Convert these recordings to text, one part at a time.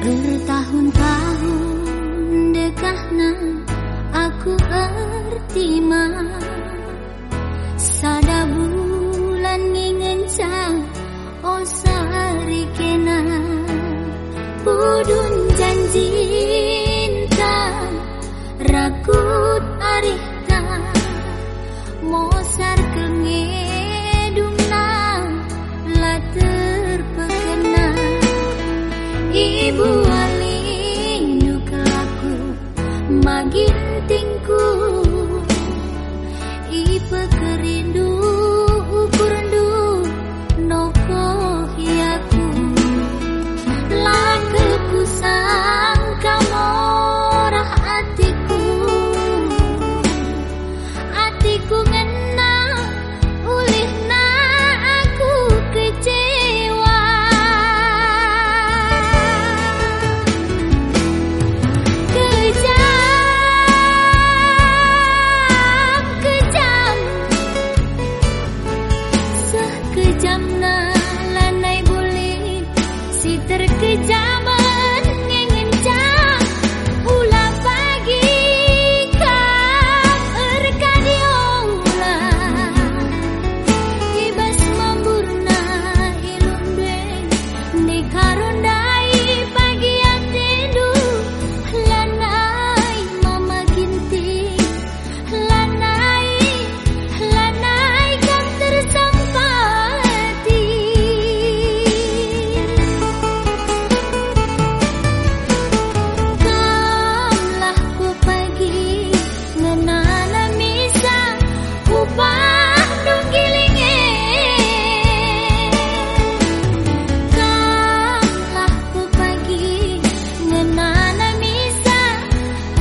Bertahun-tahun dekahna aku ertima bekerja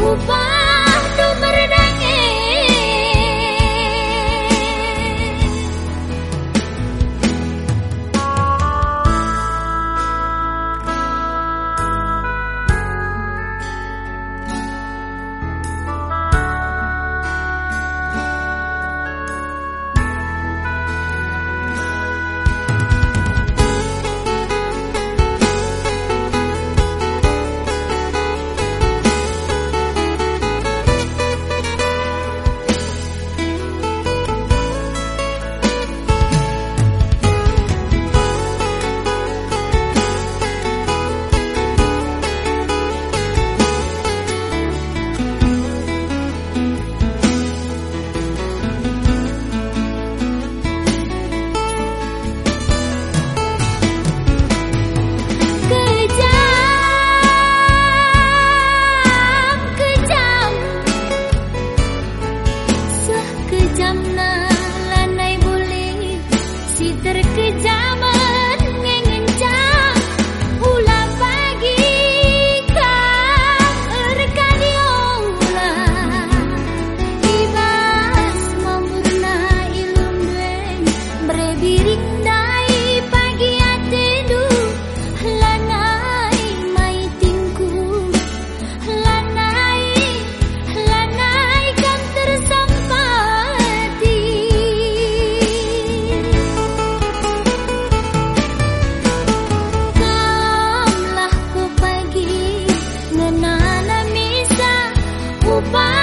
Bye. masih terkejar 无法。